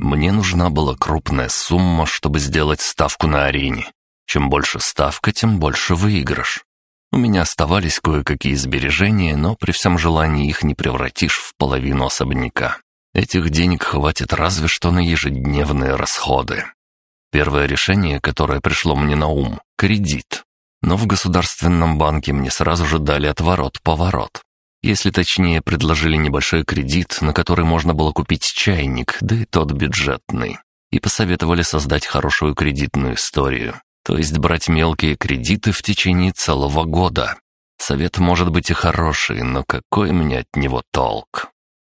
Мне нужна была крупная сумма, чтобы сделать ставку на арене. Чем больше ставка, тем больше выигрыш. У меня оставались кое-какие сбережения, но при всем желании их не превратишь в половину особняка. Этих денег хватит разве что на ежедневные расходы. Первое решение, которое пришло мне на ум — кредит. Но в государственном банке мне сразу же дали отворот-поворот. Если точнее, предложили небольшой кредит, на который можно было купить чайник, да и тот бюджетный. И посоветовали создать хорошую кредитную историю. То есть брать мелкие кредиты в течение целого года. Совет может быть и хороший, но какой мне от него толк?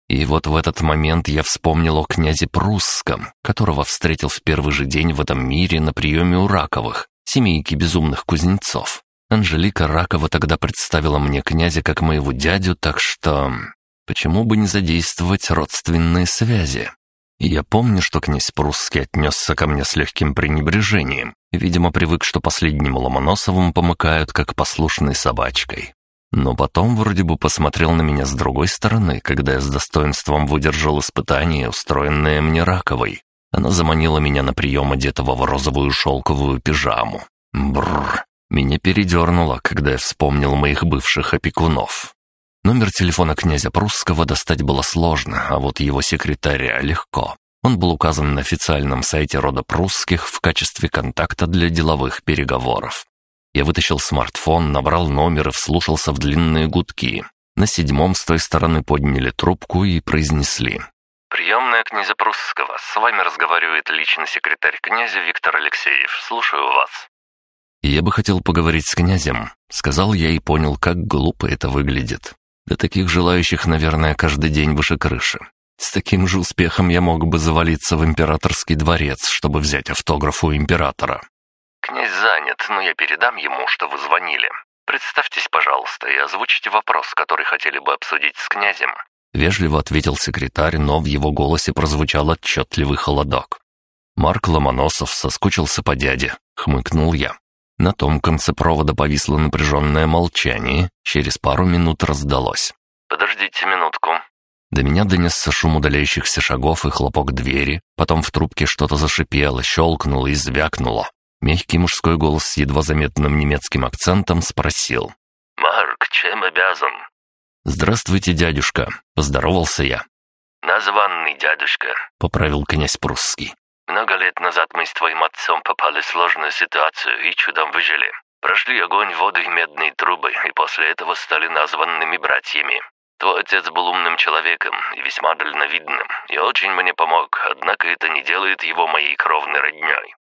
И вот в этот момент я вспомнил о князе Прусском, которого встретил в первый же день в этом мире на приеме у Раковых, семейки безумных кузнецов. Анжелика Ракова тогда представила мне князя как моего дядю, так что... Почему бы не задействовать родственные связи? Я помню, что князь Прусский отнесся ко мне с легким пренебрежением, видимо, привык, что последним Ломоносовым помыкают, как послушной собачкой. Но потом вроде бы посмотрел на меня с другой стороны, когда я с достоинством выдержал испытание, устроенное мне Раковой. Она заманила меня на прием одетого в розовую шелковую пижаму. Бррр, меня передернуло, когда я вспомнил моих бывших опекунов. Номер телефона князя Прусского достать было сложно, а вот его секретаря легко. Он был указан на официальном сайте рода Прусских в качестве контакта для деловых переговоров. Я вытащил смартфон, набрал номер и вслушался в длинные гудки. На седьмом с той стороны подняли трубку и произнесли. «Приемная князя Прусского. С вами разговаривает личный секретарь князя Виктор Алексеев. Слушаю вас». «Я бы хотел поговорить с князем», — сказал я и понял, как глупо это выглядит. Да таких желающих, наверное, каждый день выше крыши. С таким же успехом я мог бы завалиться в императорский дворец, чтобы взять автограф у императора. «Князь занят, но я передам ему, что вы звонили. Представьтесь, пожалуйста, и озвучите вопрос, который хотели бы обсудить с князем». Вежливо ответил секретарь, но в его голосе прозвучал отчетливый холодок. Марк Ломоносов соскучился по дяде, хмыкнул я. На том конце провода повисло напряженное молчание, через пару минут раздалось. «Подождите минутку». До меня донесся шум удаляющихся шагов и хлопок двери, потом в трубке что-то зашипело, щелкнуло и звякнуло. Мягкий мужской голос с едва заметным немецким акцентом спросил. «Марк, чем обязан?» «Здравствуйте, дядюшка», — поздоровался я. «Названный дядюшка», — поправил князь прусский. Много лет назад мы с твоим отцом попали в сложную ситуацию и чудом выжили. Прошли огонь, воду и медные трубы, и после этого стали названными братьями. Твой отец был умным человеком и весьма дальновидным, и очень мне помог, однако это не делает его моей кровной роднёй».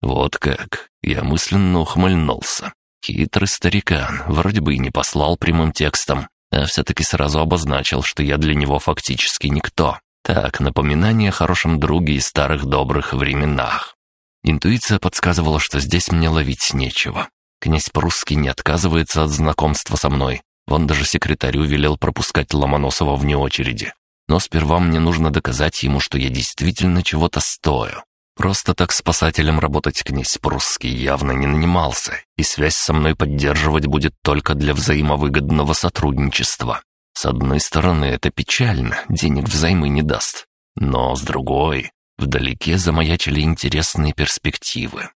«Вот как!» Я мысленно ухмыльнулся. Хитрый старикан, вроде бы и не послал прямым текстом, а все-таки сразу обозначил, что я для него фактически никто. Так, напоминание о хорошем друге и старых добрых временах. Интуиция подсказывала, что здесь мне ловить нечего. Князь Прусский не отказывается от знакомства со мной. Он даже секретарю велел пропускать Ломоносова вне очереди. Но сперва мне нужно доказать ему, что я действительно чего-то стою. Просто так спасателем работать князь Прусский явно не нанимался, и связь со мной поддерживать будет только для взаимовыгодного сотрудничества. С одной стороны, это печально, денег взаймы не даст. Но с другой, вдалеке замаячили интересные перспективы.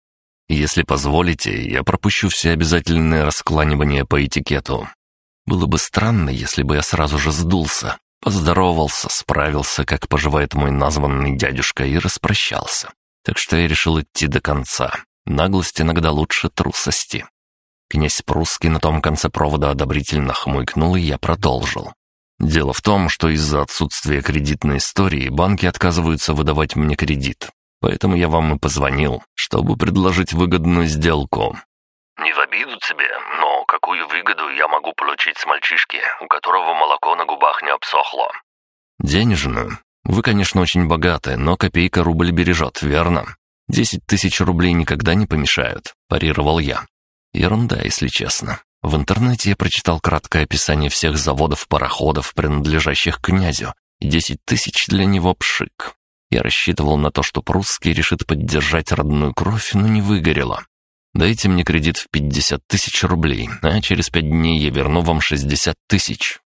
Если позволите, я пропущу все обязательные раскланивания по этикету. Было бы странно, если бы я сразу же сдулся, поздоровался, справился, как поживает мой названный дядюшка, и распрощался. Так что я решил идти до конца. Наглость иногда лучше трусости. Князь Прусский на том конце провода одобрительно хмыкнул, и я продолжил. Дело в том, что из-за отсутствия кредитной истории банки отказываются выдавать мне кредит. Поэтому я вам и позвонил, чтобы предложить выгодную сделку. «Не в обиду тебе, но какую выгоду я могу получить с мальчишки, у которого молоко на губах не обсохло?» «Денежную. Вы, конечно, очень богаты, но копейка рубль бережет, верно? Десять тысяч рублей никогда не помешают», – парировал я. Ерунда, если честно. В интернете я прочитал краткое описание всех заводов-пароходов, принадлежащих князю, десять тысяч для него пшик. Я рассчитывал на то, что прусский решит поддержать родную кровь, но не выгорело. Дайте мне кредит в пятьдесят тысяч рублей, а через пять дней я верну вам шестьдесят тысяч.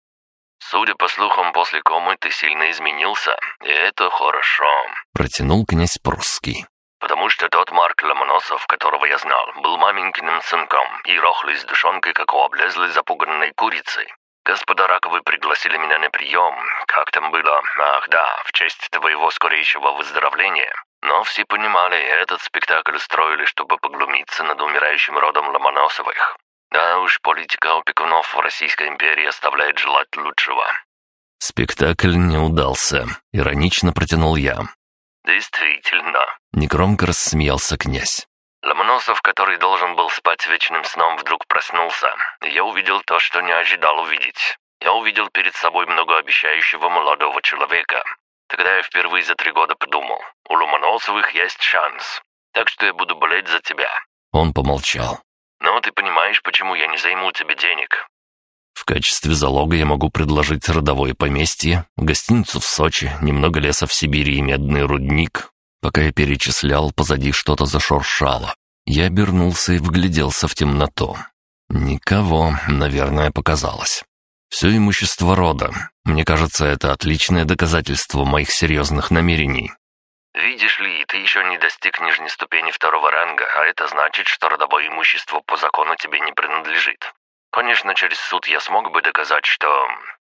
Судя по слухам, после комы ты сильно изменился, и это хорошо», — протянул князь Прусский. «Потому что тот Марк Ломоносов, которого я знал, был маменькиным сынком и рохлый с душонкой, как у облезлой запуганной курицы. Господа Раковы пригласили меня на прием. Как там было? Ах да, в честь твоего скорейшего выздоровления. Но все понимали, этот спектакль строили, чтобы поглумиться над умирающим родом Ломоносовых. Да уж, политика опекунов в Российской империи оставляет желать лучшего. Спектакль не удался. Иронично протянул я. Действительно. Негромко рассмеялся князь. Ломоносов, который должен был спать вечным сном, вдруг проснулся. я увидел то, что не ожидал увидеть. Я увидел перед собой многообещающего молодого человека. Тогда я впервые за три года подумал, у Ломоносовых есть шанс. Так что я буду болеть за тебя. Он помолчал. Но ты понимаешь, почему я не займу тебе денег. В качестве залога я могу предложить родовое поместье, гостиницу в Сочи, немного леса в Сибири и медный рудник, Пока я перечислял, позади что-то зашуршало. Я обернулся и вгляделся в темноту. Никого, наверное, показалось. Все имущество рода. Мне кажется, это отличное доказательство моих серьезных намерений. «Видишь ли, ты еще не достиг нижней ступени второго ранга, а это значит, что родовое имущество по закону тебе не принадлежит. Конечно, через суд я смог бы доказать, что...»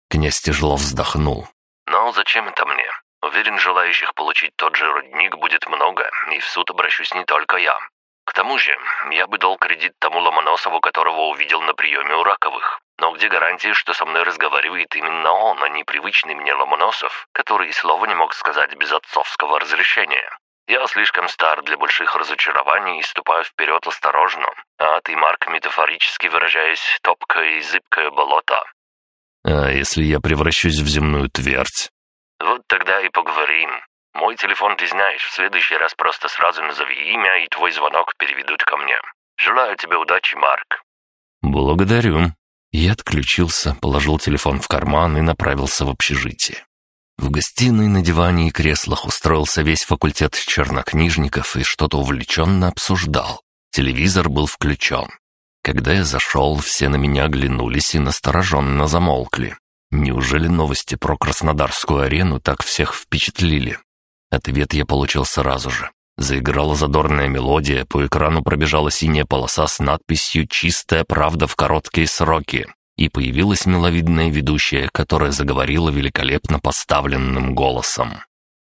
Князь тяжело вздохнул. «Но зачем это мне? Уверен, желающих получить тот же родник будет много, и в суд обращусь не только я. К тому же, я бы дал кредит тому Ломоносову, которого увидел на приеме у Раковых. Но где гарантия, что со мной разговаривает именно он, а не привычный мне Ломоносов, который и слова не мог сказать без отцовского разрешения? Я слишком стар для больших разочарований и ступаю вперед осторожно, а ты, Марк, метафорически выражаясь, топкое и зыбкое болото. А если я превращусь в земную твердь? Вот тогда и поговорим. Мой телефон ты знаешь, в следующий раз просто сразу назови имя, и твой звонок переведут ко мне. Желаю тебе удачи, Марк». «Благодарю». Я отключился, положил телефон в карман и направился в общежитие. В гостиной на диване и креслах устроился весь факультет чернокнижников и что-то увлеченно обсуждал. Телевизор был включен. Когда я зашел, все на меня оглянулись и настороженно замолкли. Неужели новости про Краснодарскую арену так всех впечатлили? Ответ я получил сразу же. Заиграла задорная мелодия, по экрану пробежала синяя полоса с надписью «Чистая правда в короткие сроки». И появилась миловидная ведущая, которая заговорила великолепно поставленным голосом.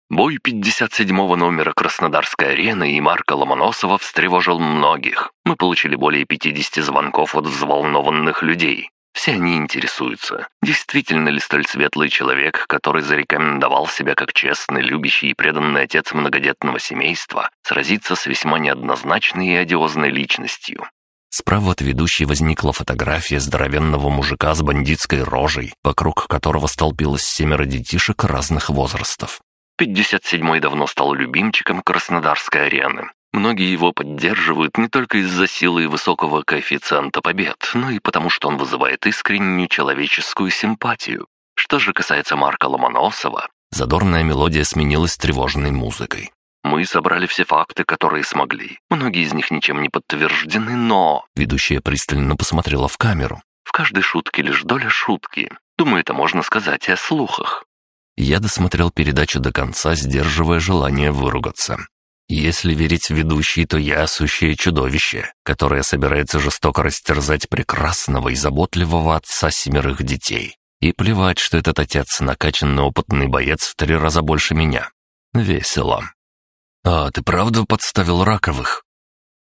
Бой 57-го номера Краснодарской арены и Марка Ломоносова встревожил многих. Мы получили более 50 звонков от взволнованных людей. Все они интересуются, действительно ли столь светлый человек, который зарекомендовал себя как честный, любящий и преданный отец многодетного семейства, сразится с весьма неоднозначной и одиозной личностью. Справа от ведущей возникла фотография здоровенного мужика с бандитской рожей, вокруг которого столпилось семеро детишек разных возрастов. 57-й давно стал любимчиком Краснодарской арены. Многие его поддерживают не только из-за силы и высокого коэффициента побед, но и потому, что он вызывает искреннюю человеческую симпатию. Что же касается Марка Ломоносова, задорная мелодия сменилась тревожной музыкой. Мы собрали все факты, которые смогли. Многие из них ничем не подтверждены, но...» Ведущая пристально посмотрела в камеру. «В каждой шутке лишь доля шутки. Думаю, это можно сказать и о слухах». Я досмотрел передачу до конца, сдерживая желание выругаться. Если верить ведущей, то я сущее чудовище, которое собирается жестоко растерзать прекрасного и заботливого отца семерых детей. И плевать, что этот отец накачанный опытный боец в три раза больше меня. Весело. «А, ты правда подставил раковых?»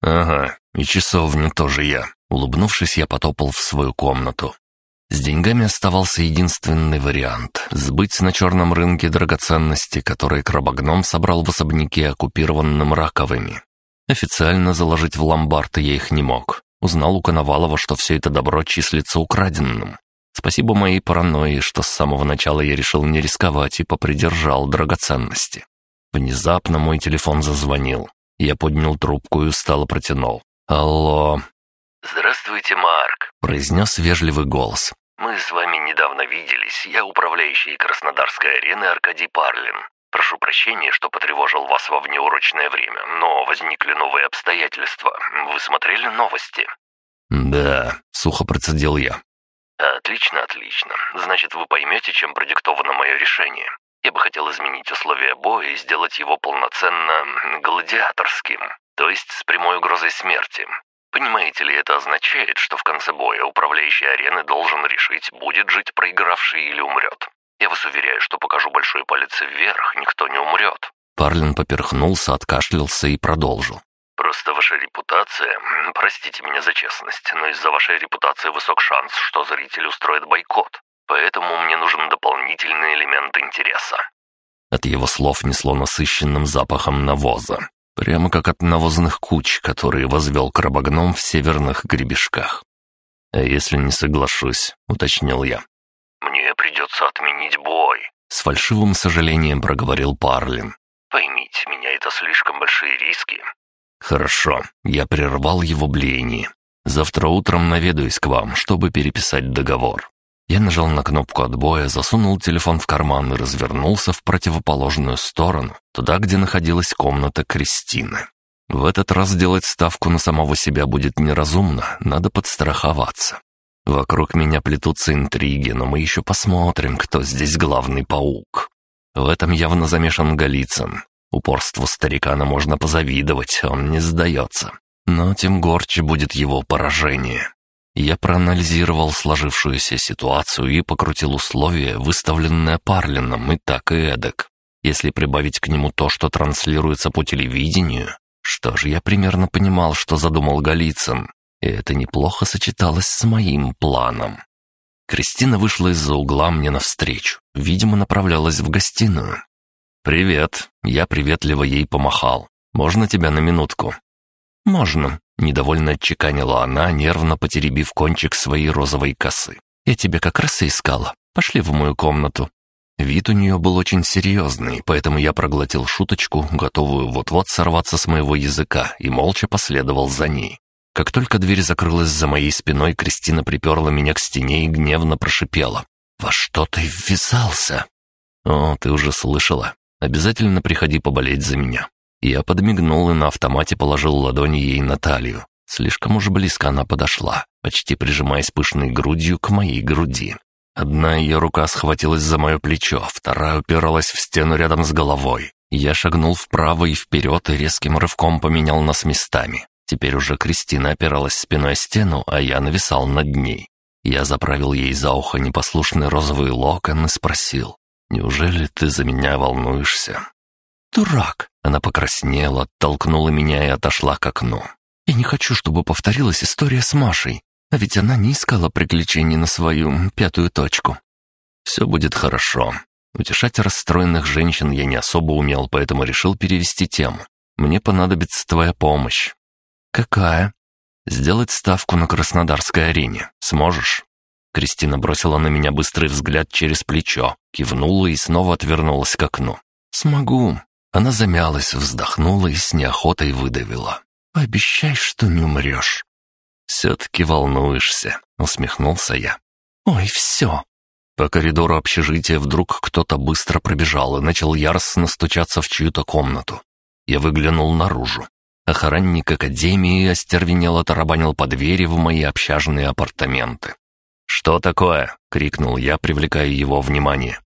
«Ага, и часовню тоже я». Улыбнувшись, я потопал в свою комнату. С деньгами оставался единственный вариант — сбыть на черном рынке драгоценности, которые крабогном собрал в особняке, оккупированным раковыми. Официально заложить в ломбард я их не мог. Узнал у Коновалова, что все это добро числится украденным. Спасибо моей паранойи, что с самого начала я решил не рисковать и попридержал драгоценности. Внезапно мой телефон зазвонил. Я поднял трубку и устало протянул. «Алло!» «Здравствуйте, Марк», — произнес вежливый голос. «Мы с вами недавно виделись. Я управляющий Краснодарской арены Аркадий Парлин. Прошу прощения, что потревожил вас во внеурочное время, но возникли новые обстоятельства. Вы смотрели новости?» «Да», — сухо процедил я. «Отлично, отлично. Значит, вы поймете, чем продиктовано мое решение. Я бы хотел изменить условия боя и сделать его полноценно гладиаторским, то есть с прямой угрозой смерти. Понимаете ли, это означает, что в конце боя управляющий арены должен решить, будет жить проигравший или умрет. Я вас уверяю, что покажу большой палец вверх, никто не умрет». Парлин поперхнулся, откашлялся и продолжил. Просто ваша репутация, простите меня за честность, но из-за вашей репутации высок шанс, что зритель устроит бойкот. Поэтому мне нужен дополнительный элемент интереса». От его слов несло насыщенным запахом навоза. Прямо как от навозных куч, которые возвел крабогном в северных гребешках. «А если не соглашусь?» — уточнил я. «Мне придется отменить бой», — с фальшивым сожалением проговорил Парлин. «Поймите меня, это слишком большие риски. «Хорошо, я прервал его блеяние. Завтра утром наведаюсь к вам, чтобы переписать договор». Я нажал на кнопку отбоя, засунул телефон в карман и развернулся в противоположную сторону, туда, где находилась комната Кристины. В этот раз делать ставку на самого себя будет неразумно, надо подстраховаться. Вокруг меня плетутся интриги, но мы еще посмотрим, кто здесь главный паук. В этом явно замешан Голицын. Упорству старикана можно позавидовать, он не сдается. Но тем горче будет его поражение. Я проанализировал сложившуюся ситуацию и покрутил условия, выставленные Парлином, и так и эдак. Если прибавить к нему то, что транслируется по телевидению, что же я примерно понимал, что задумал Голицын, и это неплохо сочеталось с моим планом. Кристина вышла из-за угла мне навстречу, видимо, направлялась в гостиную. «Привет!» — я приветливо ей помахал. «Можно тебя на минутку?» «Можно», — недовольно отчеканила она, нервно потеребив кончик своей розовой косы. «Я тебя как раз и искала. Пошли в мою комнату». Вид у нее был очень серьезный, поэтому я проглотил шуточку, готовую вот-вот сорваться с моего языка, и молча последовал за ней. Как только дверь закрылась за моей спиной, Кристина приперла меня к стене и гневно прошипела. «Во что ты ввязался?» «О, ты уже слышала. Обязательно приходи поболеть за меня». Я подмигнул и на автомате положил ладони ей на талию. Слишком уж близко она подошла, почти прижимаясь пышной грудью к моей груди. Одна ее рука схватилась за мое плечо, вторая упиралась в стену рядом с головой. Я шагнул вправо и вперед и резким рывком поменял нас местами. Теперь уже Кристина опиралась спиной о стену, а я нависал над ней. Я заправил ей за ухо непослушный розовый локон и спросил. Неужели ты за меня волнуешься?» «Дурак!» Она покраснела, оттолкнула меня и отошла к окну. «Я не хочу, чтобы повторилась история с Машей, а ведь она не искала приключений на свою пятую точку». «Все будет хорошо. Утешать расстроенных женщин я не особо умел, поэтому решил перевести тему. Мне понадобится твоя помощь». «Какая?» «Сделать ставку на Краснодарской арене. Сможешь?» Кристина бросила на меня быстрый взгляд через плечо, кивнула и снова отвернулась к окну. «Смогу». Она замялась, вздохнула и с неохотой выдавила. «Обещай, что не умрешь». «Все-таки волнуешься», — усмехнулся я. «Ой, все». По коридору общежития вдруг кто-то быстро пробежал и начал яростно стучаться в чью-то комнату. Я выглянул наружу. Охранник Академии остервенело тарабанил по двери в мои общажные апартаменты. «Что такое?» — крикнул я, привлекая его внимание.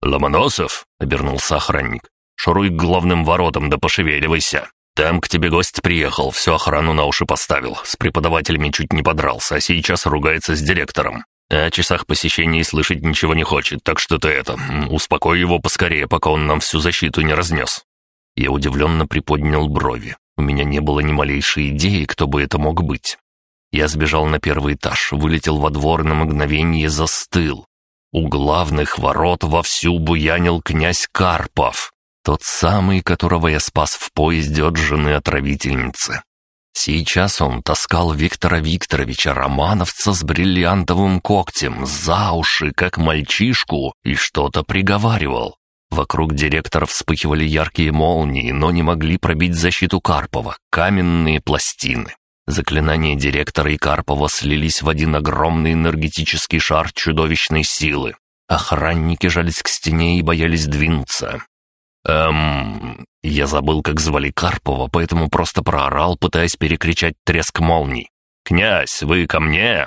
«Ломоносов?» — обернулся охранник. «Шуруй к главным воротам да пошевеливайся. Там к тебе гость приехал, всю охрану на уши поставил, с преподавателями чуть не подрался, а сейчас ругается с директором. О часах посещений слышать ничего не хочет, так что ты это, успокой его поскорее, пока он нам всю защиту не разнес». Я удивленно приподнял брови. У меня не было ни малейшей идеи, кто бы это мог быть. Я сбежал на первый этаж, вылетел во двор на мгновение застыл. У главных ворот вовсю буянил князь Карпов, тот самый, которого я спас в поезде от жены-отравительницы. Сейчас он таскал Виктора Викторовича Романовца с бриллиантовым когтем за уши, как мальчишку, и что-то приговаривал. Вокруг директора вспыхивали яркие молнии, но не могли пробить защиту Карпова, каменные пластины. Заклинания директора и Карпова слились в один огромный энергетический шар чудовищной силы. Охранники жались к стене и боялись двинуться. Эм... Я забыл, как звали Карпова, поэтому просто проорал, пытаясь перекричать треск молний. «Князь, вы ко мне?»